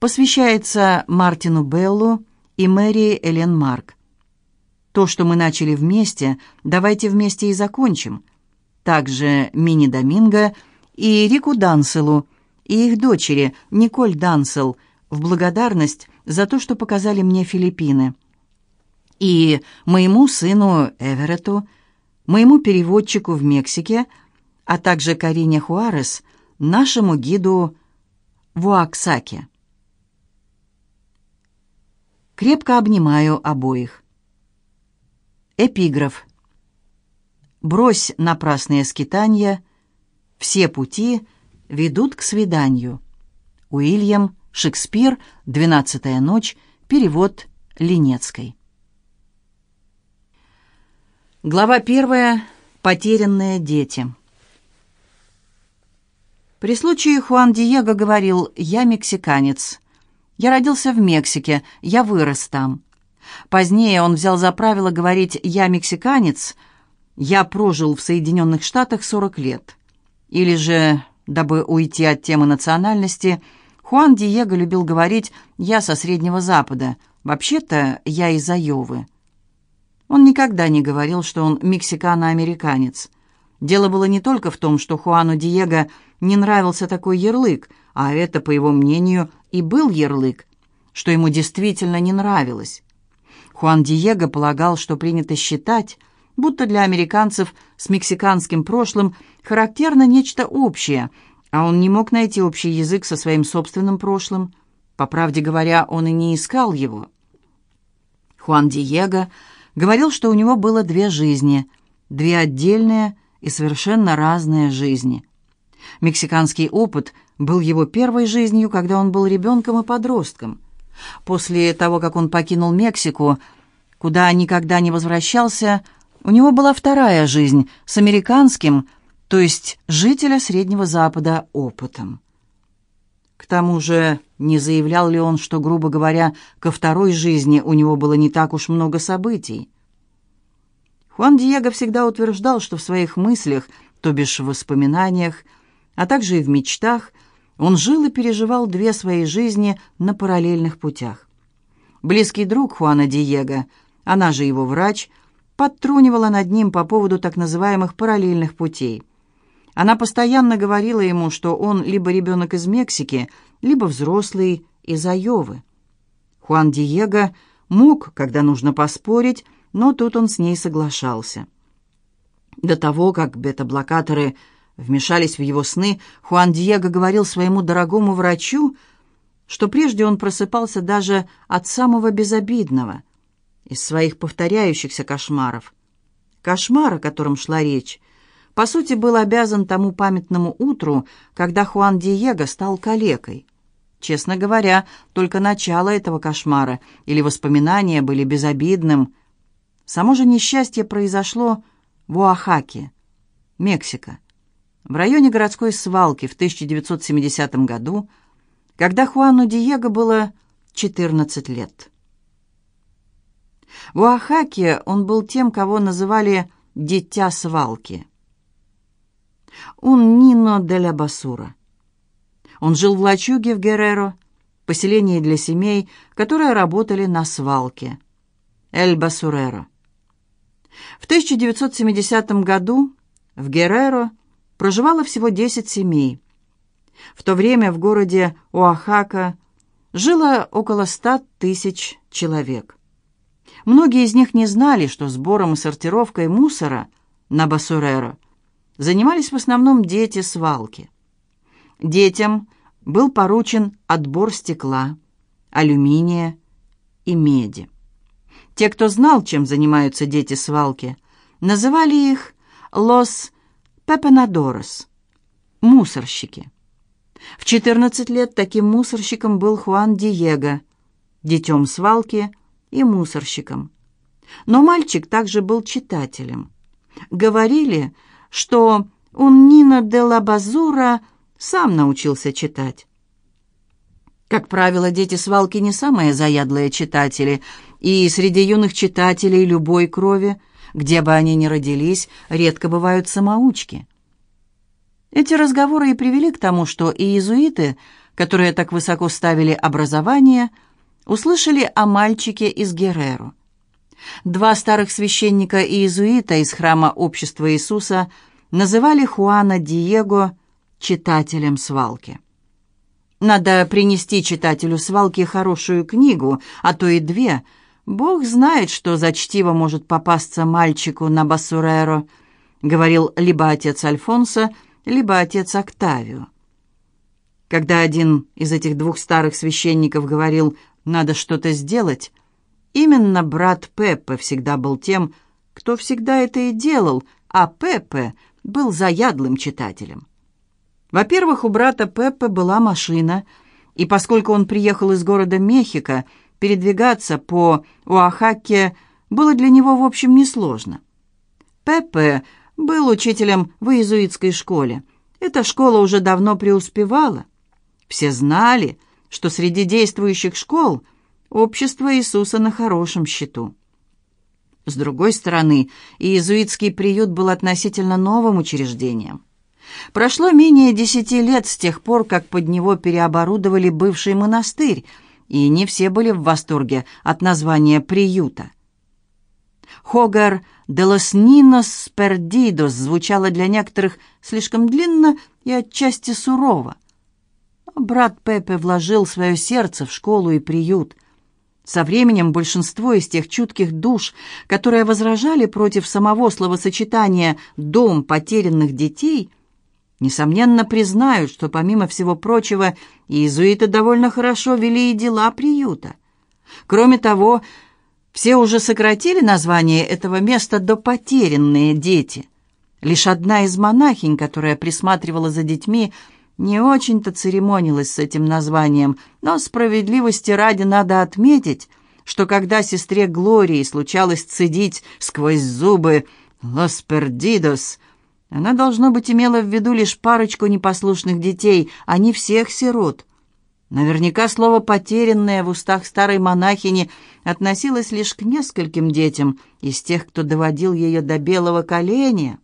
посвящается Мартину Беллу и Мэри Элен Марк. То, что мы начали вместе, давайте вместе и закончим. Также Мини Доминго и Рику Данселу и их дочери Николь Дансел в благодарность за то, что показали мне Филиппины. И моему сыну Эверету, моему переводчику в Мексике, а также Карине Хуарес, нашему гиду в Уаксаке. Крепко обнимаю обоих. Эпиграф. «Брось напрасные скитания, все пути ведут к свиданию». Уильям Шекспир, «Двенадцатая ночь», перевод Ленецкой. Глава первая. Потерянные дети. При случае Хуан Диего говорил «Я мексиканец». «Я родился в Мексике, я вырос там». Позднее он взял за правило говорить «я мексиканец», «я прожил в Соединенных Штатах 40 лет». Или же, дабы уйти от темы национальности, Хуан Диего любил говорить «я со Среднего Запада», «вообще-то я из Айовы». Он никогда не говорил, что он мексикано-американец. Дело было не только в том, что Хуану Диего не нравился такой ярлык, а это, по его мнению, и был ярлык, что ему действительно не нравилось. Хуан Диего полагал, что принято считать, будто для американцев с мексиканским прошлым характерно нечто общее, а он не мог найти общий язык со своим собственным прошлым. По правде говоря, он и не искал его. Хуан Диего говорил, что у него было две жизни, две отдельные и совершенно разные жизни. Мексиканский опыт был его первой жизнью, когда он был ребенком и подростком – После того, как он покинул Мексику, куда никогда не возвращался, у него была вторая жизнь с американским, то есть жителя Среднего Запада, опытом. К тому же не заявлял ли он, что, грубо говоря, ко второй жизни у него было не так уж много событий? Хуан Диего всегда утверждал, что в своих мыслях, то бишь в воспоминаниях, а также и в мечтах – он жил и переживал две свои жизни на параллельных путях. Близкий друг Хуана Диего, она же его врач, подтрунивала над ним по поводу так называемых параллельных путей. Она постоянно говорила ему, что он либо ребенок из Мексики, либо взрослый из Айовы. Хуан Диего мог, когда нужно поспорить, но тут он с ней соглашался. До того, как бета-блокаторы вмешались в его сны, Хуан Диего говорил своему дорогому врачу, что прежде он просыпался даже от самого безобидного, из своих повторяющихся кошмаров. Кошмар, о котором шла речь, по сути, был обязан тому памятному утру, когда Хуан Диего стал калекой. Честно говоря, только начало этого кошмара или воспоминания были безобидным. Само же несчастье произошло в Оахаке, Мексика в районе городской свалки в 1970 году, когда Хуану Диего было 14 лет. В Оахаке он был тем, кого называли «дитя свалки». Он Нино де ла Басура. Он жил в лачуге в Герреро, поселении для семей, которые работали на свалке. Эль Басуреро. В 1970 году в Герреро проживало всего 10 семей. В то время в городе Оахака жило около 100 тысяч человек. Многие из них не знали, что сбором и сортировкой мусора на Басуреро занимались в основном дети свалки. Детям был поручен отбор стекла, алюминия и меди. Те, кто знал, чем занимаются дети свалки, называли их «лос Пепенадорос. Мусорщики. В 14 лет таким мусорщиком был Хуан Диего, детем свалки и мусорщиком. Но мальчик также был читателем. Говорили, что он Нина де ла Базура сам научился читать. Как правило, дети свалки не самые заядлые читатели, и среди юных читателей любой крови – где бы они ни родились, редко бывают самоучки. Эти разговоры и привели к тому, что и иезуиты, которые так высоко ставили образование, услышали о мальчике из Герреро. Два старых священника и иезуита из храма Общества Иисуса называли Хуана Диего читателем свалки. Надо принести читателю свалки хорошую книгу, а то и две. Бог знает, что за чтиво может попасться мальчику на Басуреро, говорил либо отец Альфонсо, либо отец Октавио. Когда один из этих двух старых священников говорил «надо что-то сделать», именно брат Пеппе всегда был тем, кто всегда это и делал, а Пеппе был заядлым читателем. Во-первых, у брата Пеппе была машина, и поскольку он приехал из города Мехико, передвигаться по Уахаке было для него, в общем, несложно. Пеппе был учителем в иезуитской школе. Эта школа уже давно преуспевала. Все знали, что среди действующих школ общество Иисуса на хорошем счету. С другой стороны, иезуитский приют был относительно новым учреждением. Прошло менее десяти лет с тех пор, как под него переоборудовали бывший монастырь, и не все были в восторге от названия приюта. «Хогар де лос Нинос Пердидос» звучало для некоторых слишком длинно и отчасти сурово. брат Пепе вложил свое сердце в школу и приют. Со временем большинство из тех чутких душ, которые возражали против самого словосочетания «дом потерянных детей», несомненно, признают, что, помимо всего прочего, иезуиты довольно хорошо вели и дела приюта. Кроме того, все уже сократили название этого места до «потерянные дети». Лишь одна из монахинь, которая присматривала за детьми, не очень-то церемонилась с этим названием, но справедливости ради надо отметить, что когда сестре Глории случалось цедить сквозь зубы «Лос Пердидос», она, должно быть, имела в виду лишь парочку непослушных детей, а не всех сирот. Наверняка слово «потерянное» в устах старой монахини относилось лишь к нескольким детям из тех, кто доводил ее до белого коленя.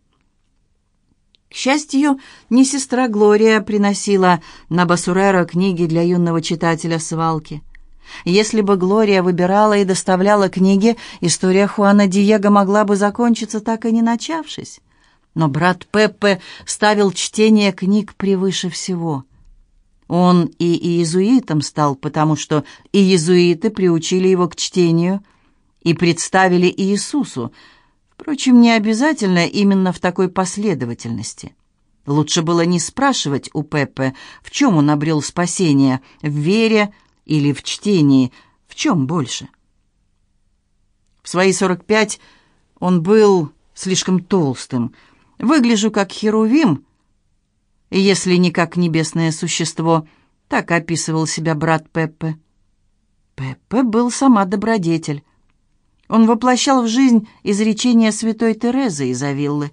К счастью, не сестра Глория приносила на Басуреро книги для юного читателя свалки. Если бы Глория выбирала и доставляла книги, история Хуана Диего могла бы закончиться так и не начавшись. Но брат Пеппе ставил чтение книг превыше всего. Он и иезуитом стал, потому что иезуиты приучили его к чтению и представили Иисусу, впрочем, не обязательно именно в такой последовательности. Лучше было не спрашивать у Пеппе, в чем он обрел спасение, в вере или в чтении, в чем больше. В свои сорок пять он был слишком толстым – Выгляжу как херувим, если не как небесное существо, так описывал себя брат Пеппе. Пеппе был сама добродетель. Он воплощал в жизнь изречения святой Терезы из Авиллы.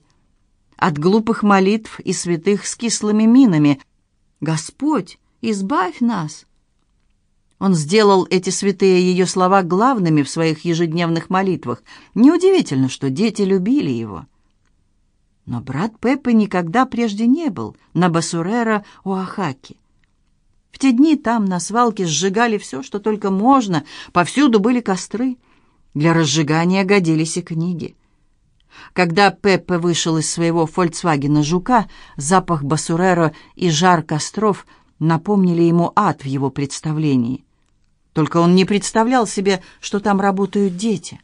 От глупых молитв и святых с кислыми минами «Господь, избавь нас!» Он сделал эти святые ее слова главными в своих ежедневных молитвах. Неудивительно, что дети любили его. Но брат Пеппа никогда прежде не был на Басурера Оахаки. В те дни там на свалке сжигали все, что только можно, повсюду были костры. Для разжигания годились и книги. Когда Пеппе вышел из своего «Фольксвагена Жука», запах Басурера и жар костров напомнили ему ад в его представлении. Только он не представлял себе, что там работают дети.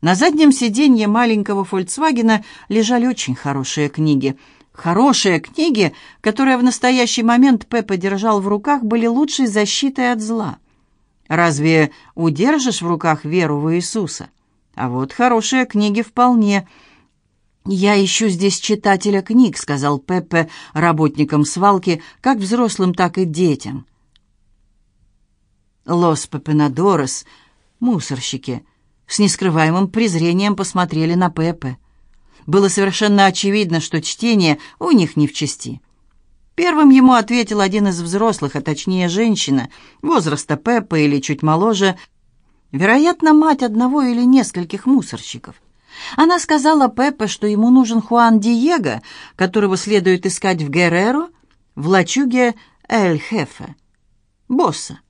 На заднем сиденье маленького «Фольксвагена» лежали очень хорошие книги. Хорошие книги, которые в настоящий момент Пеппа держал в руках, были лучшей защитой от зла. Разве удержишь в руках веру в Иисуса? А вот хорошие книги вполне. «Я ищу здесь читателя книг», — сказал Пеппе работникам свалки, как взрослым, так и детям. «Лос Пепенадорос», мусорщики — с нескрываемым презрением посмотрели на Пеппе. Было совершенно очевидно, что чтение у них не в чести. Первым ему ответил один из взрослых, а точнее женщина, возраста Пеппа или чуть моложе, вероятно, мать одного или нескольких мусорщиков. Она сказала Пеппе, что ему нужен Хуан Диего, которого следует искать в Герреро, в лачуге Эль-Хефе. босса.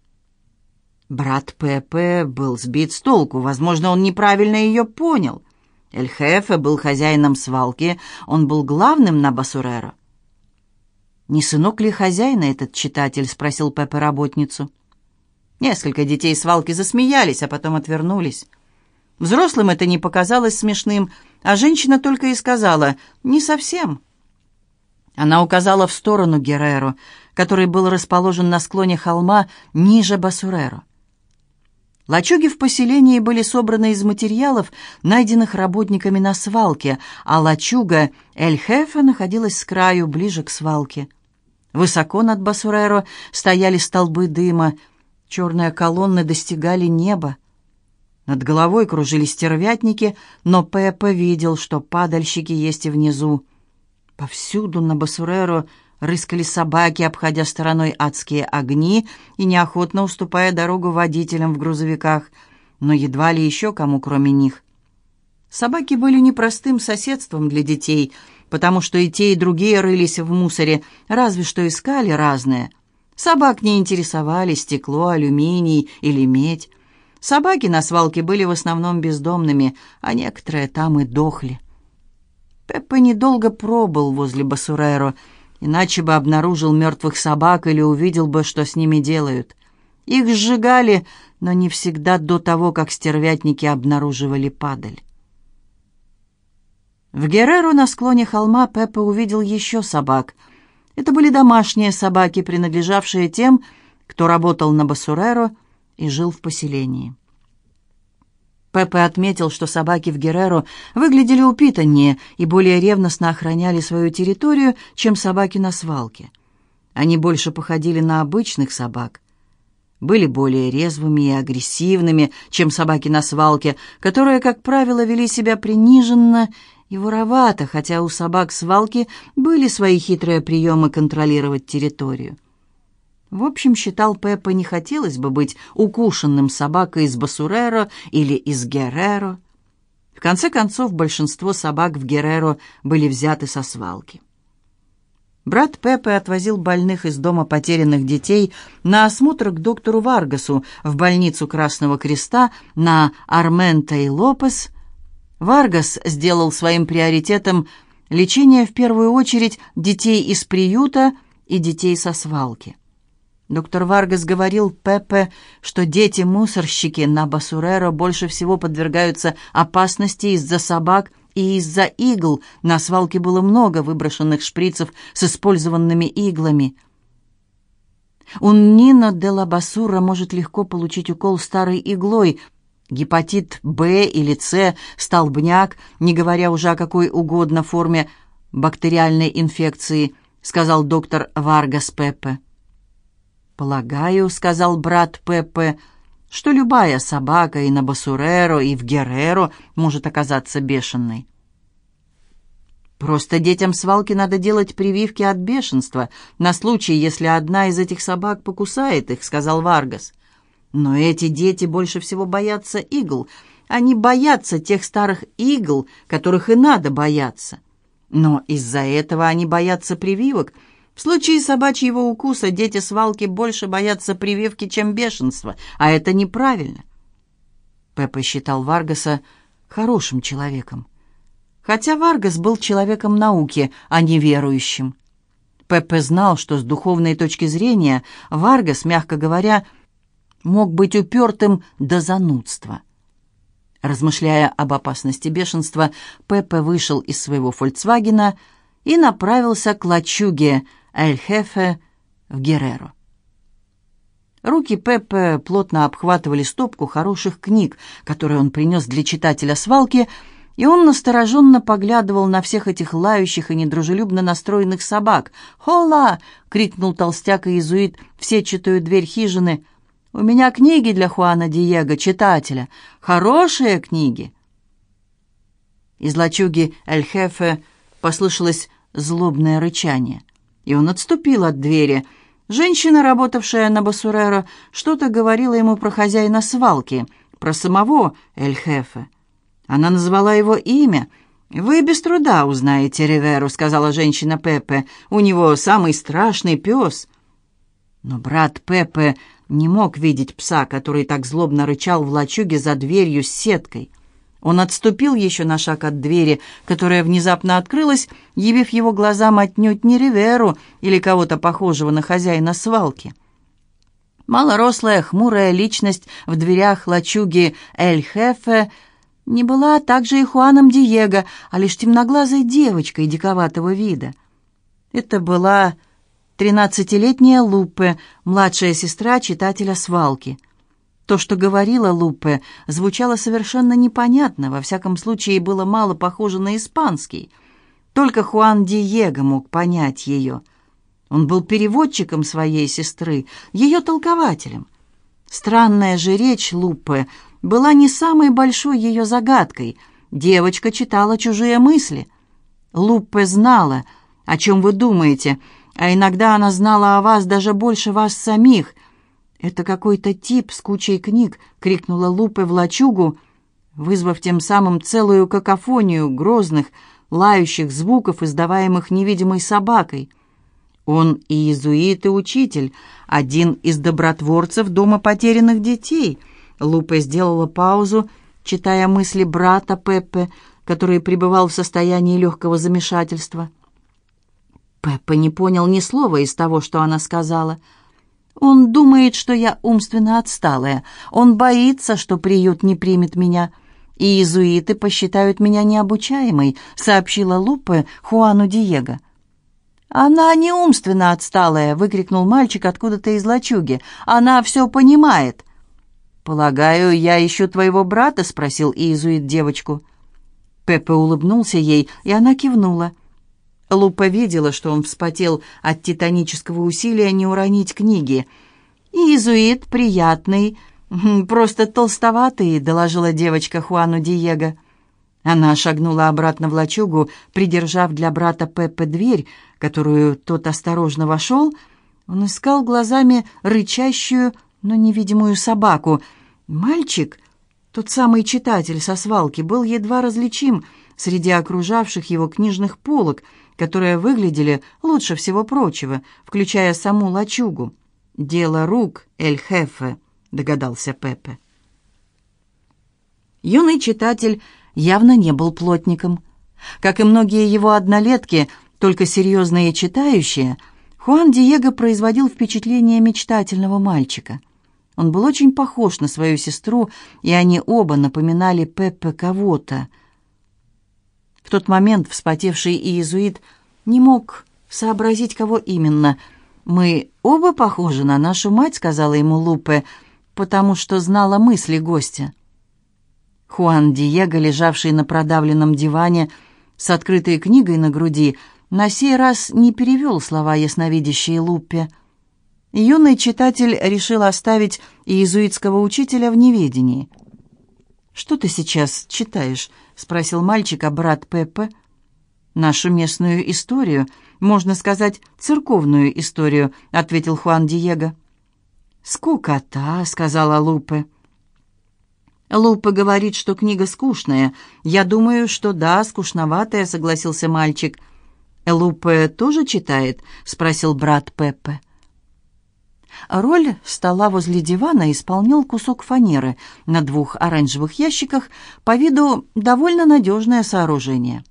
Брат Пепе был сбит с толку, возможно, он неправильно ее понял. Эль-Хефе был хозяином свалки, он был главным на Басуреро. «Не сынок ли хозяина этот читатель?» — спросил Пепе работницу. Несколько детей свалки засмеялись, а потом отвернулись. Взрослым это не показалось смешным, а женщина только и сказала «не совсем». Она указала в сторону Герреро, который был расположен на склоне холма ниже Басуреро. Лачуги в поселении были собраны из материалов, найденных работниками на свалке, а лачуга Эль-Хефе находилась с краю, ближе к свалке. Высоко над Басуреро стояли столбы дыма, черные колонны достигали неба. Над головой кружились стервятники, но Пеппа видел, что падальщики есть и внизу. Повсюду на Басуреро рыскали собаки, обходя стороной адские огни и неохотно уступая дорогу водителям в грузовиках, но едва ли еще кому, кроме них. Собаки были непростым соседством для детей, потому что и те, и другие рылись в мусоре, разве что искали разное. Собак не интересовали стекло, алюминий или медь. Собаки на свалке были в основном бездомными, а некоторые там и дохли. Пеппа недолго пробыл возле Басуреро, иначе бы обнаружил мертвых собак или увидел бы, что с ними делают. Их сжигали, но не всегда до того, как стервятники обнаруживали падаль. В Герреро на склоне холма Пеппа увидел еще собак. Это были домашние собаки, принадлежавшие тем, кто работал на Басуреро, и жил в поселении. Пеппе отметил, что собаки в Герреро выглядели упитаннее и более ревностно охраняли свою территорию, чем собаки на свалке. Они больше походили на обычных собак. Были более резвыми и агрессивными, чем собаки на свалке, которые, как правило, вели себя приниженно и воровато, хотя у собак свалки были свои хитрые приемы контролировать территорию. В общем, считал Пеппа, не хотелось бы быть укушенным собакой из Басуреро или из Герреро. В конце концов, большинство собак в Герреро были взяты со свалки. Брат Пеппе отвозил больных из дома потерянных детей на осмотр к доктору Варгасу в больницу Красного Креста на Армента и Лопес. Варгас сделал своим приоритетом лечение в первую очередь детей из приюта и детей со свалки. Доктор Варгас говорил Пепе, что дети-мусорщики на Басуреро больше всего подвергаются опасности из-за собак и из-за игл. На свалке было много выброшенных шприцев с использованными иглами. Un niño de la basura может легко получить укол старой иглой, гепатит Б или С, столбняк, не говоря уже о какой угодно форме бактериальной инфекции, сказал доктор Варгас Пепе. «Полагаю», — сказал брат Пепе, — «что любая собака и на Басуреро, и в Герреро может оказаться бешеной». «Просто детям свалки надо делать прививки от бешенства на случай, если одна из этих собак покусает их», — сказал Варгас. «Но эти дети больше всего боятся игл. Они боятся тех старых игл, которых и надо бояться. Но из-за этого они боятся прививок — в случае собачьего укуса дети свалки больше боятся прививки, чем бешенства, а это неправильно. Пеппа считал Варгаса хорошим человеком. Хотя Варгас был человеком науки, а не верующим. Пеппе знал, что с духовной точки зрения Варгас, мягко говоря, мог быть упертым до занудства. Размышляя об опасности бешенства, Пеппе вышел из своего «Фольксвагена» и направился к лачуге – Эль-Хефе в Герреро. Руки Пеппе плотно обхватывали стопку хороших книг, которые он принес для читателя свалки, и он настороженно поглядывал на всех этих лающих и недружелюбно настроенных собак. «Хола!» — крикнул толстяк и иезуит в сетчатую дверь хижины. «У меня книги для Хуана Диего, читателя. Хорошие книги!» Из лачуги Эль-Хефе послышалось злобное рычание и он отступил от двери. Женщина, работавшая на Басуреро, что-то говорила ему про хозяина свалки, про самого Эль-Хефе. Она назвала его имя. «Вы без труда узнаете Риверу», — сказала женщина Пепе. «У него самый страшный пес». Но брат Пепе не мог видеть пса, который так злобно рычал в лачуге за дверью с сеткой. Он отступил еще на шаг от двери, которая внезапно открылась, явив его глазам отнюдь не Риверу или кого-то похожего на хозяина свалки. Малорослая, хмурая личность в дверях лачуги Эль-Хефе не была также и Хуаном Диего, а лишь темноглазой девочкой диковатого вида. Это была тринадцатилетняя Лупе, младшая сестра читателя свалки — то, что говорила Лупе, звучало совершенно непонятно, во всяком случае было мало похоже на испанский. Только Хуан Диего мог понять ее. Он был переводчиком своей сестры, ее толкователем. Странная же речь Лупе была не самой большой ее загадкой. Девочка читала чужие мысли. Лупе знала, о чем вы думаете, а иногда она знала о вас даже больше вас самих — «Это какой-то тип с кучей книг!» — крикнула Лупе в лачугу, вызвав тем самым целую какофонию грозных, лающих звуков, издаваемых невидимой собакой. Он и иезуит, и учитель, один из добротворцев Дома потерянных детей. Лупе сделала паузу, читая мысли брата Пеппе, который пребывал в состоянии легкого замешательства. Пеппа не понял ни слова из того, что она сказала — он думает, что я умственно отсталая. Он боится, что приют не примет меня. И иезуиты посчитают меня необучаемой», — сообщила Лупе Хуану Диего. «Она не умственно отсталая!» — выкрикнул мальчик откуда-то из лачуги. «Она все понимает!» «Полагаю, я ищу твоего брата?» — спросил иезуит девочку. Пеппе улыбнулся ей, и она кивнула. Лупа видела, что он вспотел от титанического усилия не уронить книги. «Иезуит приятный, просто толстоватый», — доложила девочка Хуану Диего. Она шагнула обратно в лачугу, придержав для брата Пеппе дверь, которую тот осторожно вошел. Он искал глазами рычащую, но невидимую собаку. Мальчик, тот самый читатель со свалки, был едва различим среди окружавших его книжных полок — которые выглядели лучше всего прочего, включая саму лачугу. «Дело рук, Эль-Хефе», — догадался Пепе. Юный читатель явно не был плотником. Как и многие его однолетки, только серьезные читающие, Хуан Диего производил впечатление мечтательного мальчика. Он был очень похож на свою сестру, и они оба напоминали Пеппе кого-то — в тот момент вспотевший иезуит не мог сообразить, кого именно. «Мы оба похожи на нашу мать», — сказала ему Лупе, потому что знала мысли гостя. Хуан Диего, лежавший на продавленном диване с открытой книгой на груди, на сей раз не перевел слова ясновидящей Лупе. Юный читатель решил оставить иезуитского учителя в неведении. «Что ты сейчас читаешь?» спросил мальчик, а брат Пеппа? «Нашу местную историю, можно сказать, церковную историю», — ответил Хуан Диего. «Скукота», — сказала Лупе. «Лупе говорит, что книга скучная. Я думаю, что да, скучноватая», — согласился мальчик. «Лупе тоже читает?» — спросил брат Пеппе. Роль стола возле дивана исполнял кусок фанеры на двух оранжевых ящиках, по виду довольно надежное сооружение.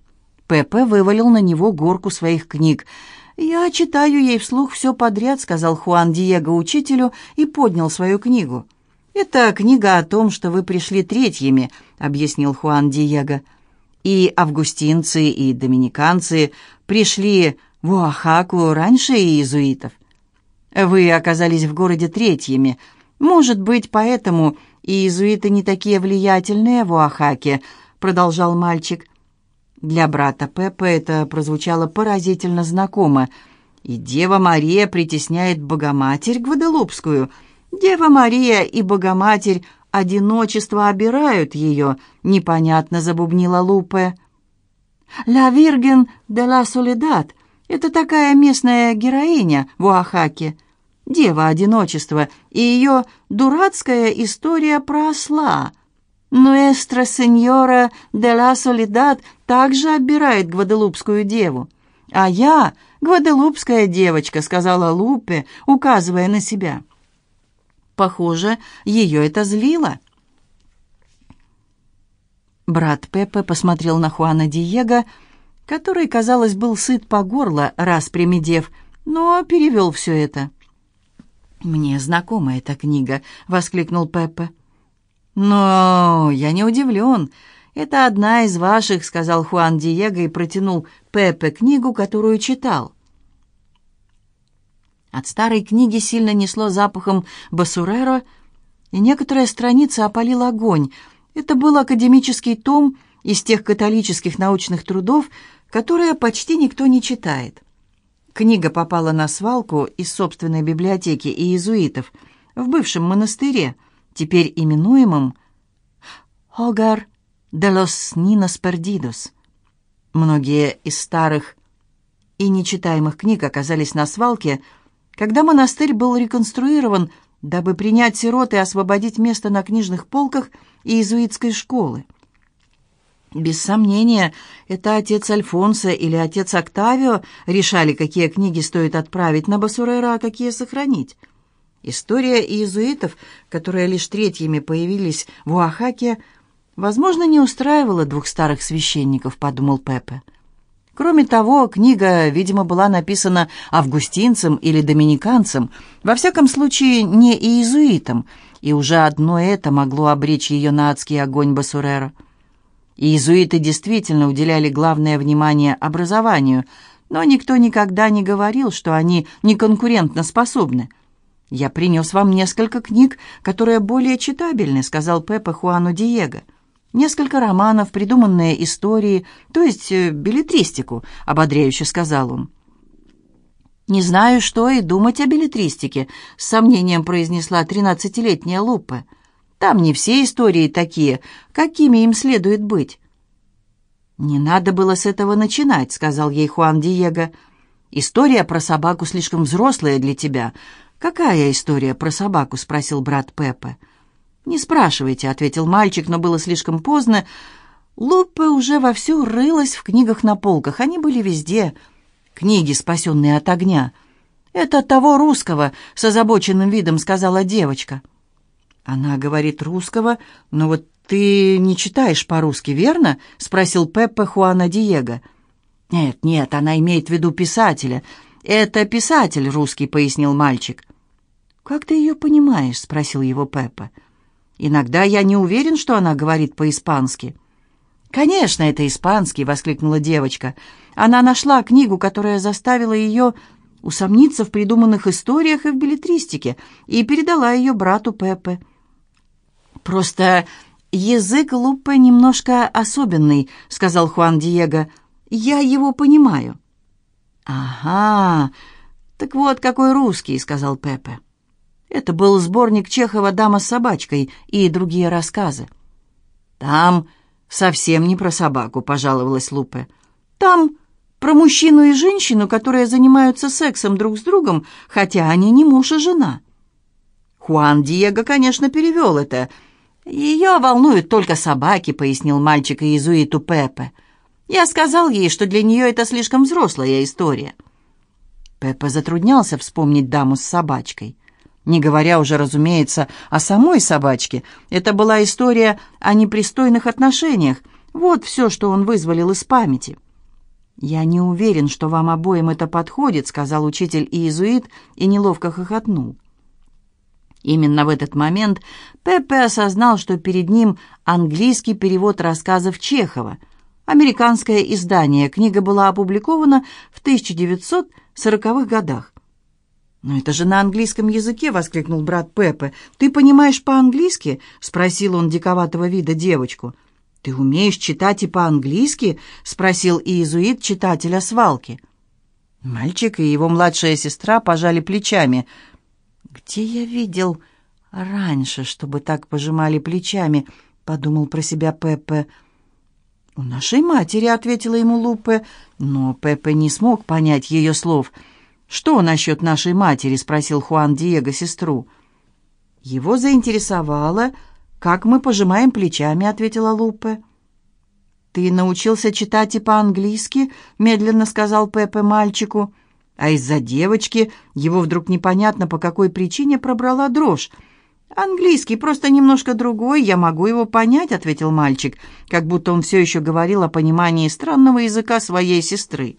Пепе вывалил на него горку своих книг. «Я читаю ей вслух все подряд», — сказал Хуан Диего учителю и поднял свою книгу. «Это книга о том, что вы пришли третьими», — объяснил Хуан Диего. «И августинцы, и доминиканцы пришли в Оахаку раньше иезуитов. Вы оказались в городе третьими. Может быть, поэтому и иезуиты не такие влиятельные в Оахаке», — продолжал мальчик. Для брата Пеппа это прозвучало поразительно знакомо. «И Дева Мария притесняет Богоматерь Гваделупскую. Дева Мария и Богоматерь одиночество обирают ее», — непонятно забубнила Лупе. «Ла Вирген де ла Солидат это такая местная героиня в Оахаке, дева одиночества, и ее дурацкая история про осла. Нуэстро сеньора де ла Солидад также оббирает гваделупскую деву. «А я гваделупская девочка», — сказала Лупе, указывая на себя. Похоже, ее это злило. Брат Пеппе посмотрел на Хуана Диего, который, казалось, был сыт по горло, раз примедев, но перевел все это. «Мне знакома эта книга», — воскликнул Пеппе. «Но я не удивлен. Это одна из ваших», — сказал Хуан Диего и протянул Пеппе книгу, которую читал. От старой книги сильно несло запахом басуреро, и некоторые страницы опалил огонь. Это был академический том из тех католических научных трудов, которые почти никто не читает. Книга попала на свалку из собственной библиотеки иезуитов в бывшем монастыре, теперь именуемом «Хогар де лос Нинос Пердидос». Многие из старых и нечитаемых книг оказались на свалке, когда монастырь был реконструирован, дабы принять сирот и освободить место на книжных полках иезуитской школы. Без сомнения, это отец Альфонсо или отец Октавио решали, какие книги стоит отправить на Басурера, а какие сохранить. История иезуитов, которые лишь третьими появились в Уахаке, возможно, не устраивала двух старых священников, подумал Пепе. Кроме того, книга, видимо, была написана августинцем или доминиканцем, во всяком случае, не иезуитом, и уже одно это могло обречь ее на адский огонь Басурера. Иезуиты действительно уделяли главное внимание образованию, но никто никогда не говорил, что они не конкурентно способны. «Я принес вам несколько книг, которые более читабельны», — сказал Пепе Хуану Диего. «Несколько романов, придуманные истории, то есть э, билетристику», — ободряюще сказал он. «Не знаю, что и думать о билетристике», — с сомнением произнесла тринадцатилетняя Лупе. Там не все истории такие, какими им следует быть». «Не надо было с этого начинать», — сказал ей Хуан Диего. «История про собаку слишком взрослая для тебя». «Какая история про собаку?» — спросил брат Пеппа. «Не спрашивайте», — ответил мальчик, но было слишком поздно. Лупе уже вовсю рылась в книгах на полках. Они были везде. Книги, спасенные от огня. «Это того русского», — с озабоченным видом сказала девочка. «Она говорит русского, но вот ты не читаешь по-русски, верно?» — спросил Пеппа Хуана Диего. «Нет, нет, она имеет в виду писателя. Это писатель русский», — пояснил мальчик. «Как ты ее понимаешь?» — спросил его Пеппа. «Иногда я не уверен, что она говорит по-испански». «Конечно, это испанский!» — воскликнула девочка. Она нашла книгу, которая заставила ее усомниться в придуманных историях и в билетристике, и передала ее брату Пеппе. «Просто язык Лупе немножко особенный», — сказал Хуан Диего. «Я его понимаю». «Ага, так вот какой русский», — сказал Пепе. Это был сборник Чехова «Дама с собачкой» и другие рассказы. «Там совсем не про собаку», — пожаловалась Лупе. «Там про мужчину и женщину, которые занимаются сексом друг с другом, хотя они не муж и жена». Хуан Диего, конечно, перевел это — «Ее волнуют только собаки», — пояснил мальчик иезуиту Пепе. «Я сказал ей, что для нее это слишком взрослая история». Пепе затруднялся вспомнить даму с собачкой. Не говоря уже, разумеется, о самой собачке, это была история о непристойных отношениях. Вот все, что он вызволил из памяти. «Я не уверен, что вам обоим это подходит», — сказал учитель иезуит и неловко хохотнул. Именно в этот момент Пеппе осознал, что перед ним английский перевод рассказов Чехова. Американское издание. Книга была опубликована в 1940-х годах. «Но это же на английском языке!» — воскликнул брат Пеппе. «Ты понимаешь по-английски?» — спросил он диковатого вида девочку. «Ты умеешь читать и по-английски?» — спросил иезуит читателя свалки. Мальчик и его младшая сестра пожали плечами — «Где я видел раньше, чтобы так пожимали плечами?» — подумал про себя Пеппе. «У нашей матери», — ответила ему Лупе, но Пеппе не смог понять ее слов. «Что насчет нашей матери?» — спросил Хуан Диего сестру. «Его заинтересовало, как мы пожимаем плечами», — ответила Лупе. «Ты научился читать и по-английски?» — медленно сказал Пепе мальчику. А из-за девочки его вдруг непонятно по какой причине пробрала дрожь. «Английский просто немножко другой, я могу его понять», — ответил мальчик, как будто он все еще говорил о понимании странного языка своей сестры.